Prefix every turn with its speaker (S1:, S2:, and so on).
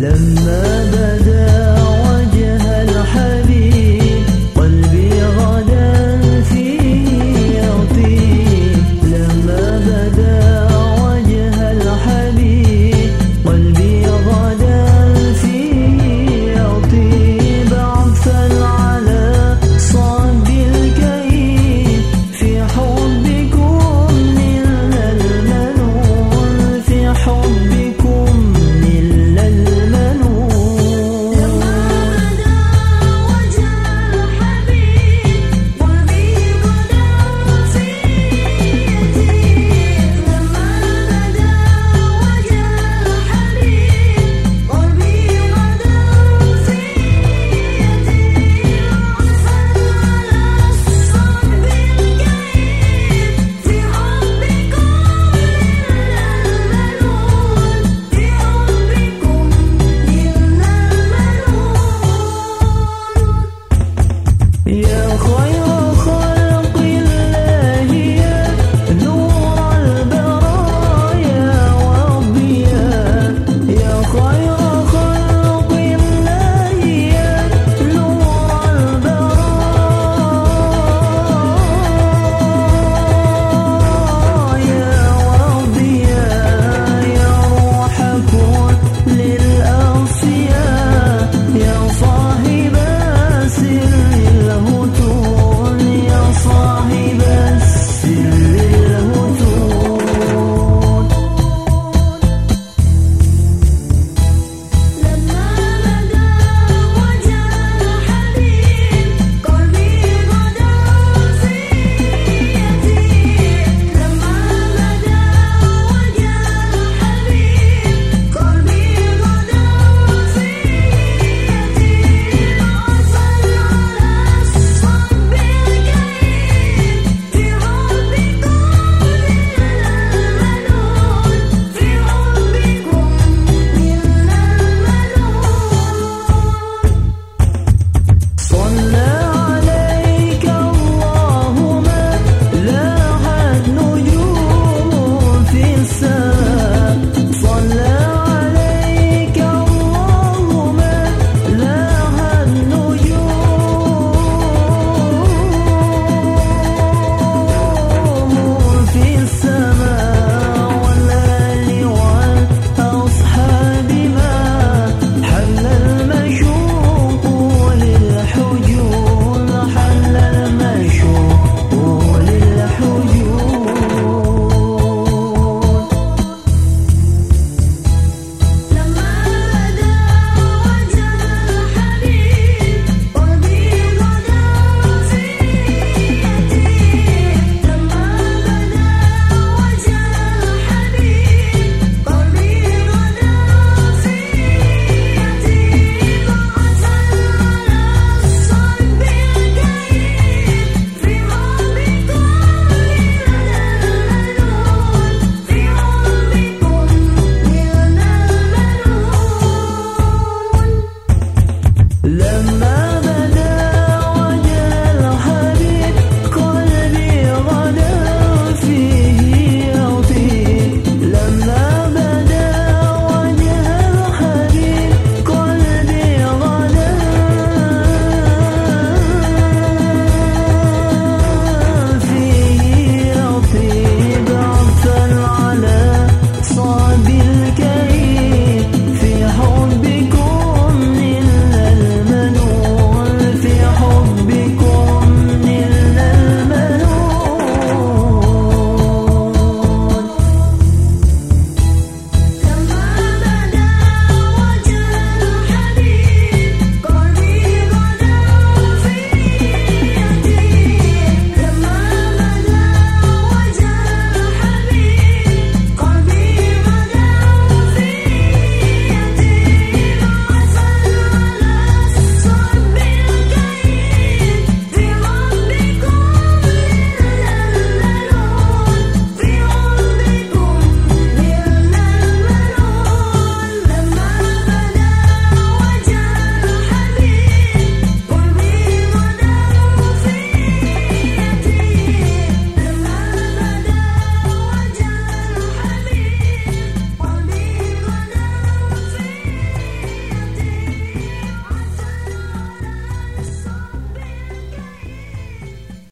S1: لما بدأ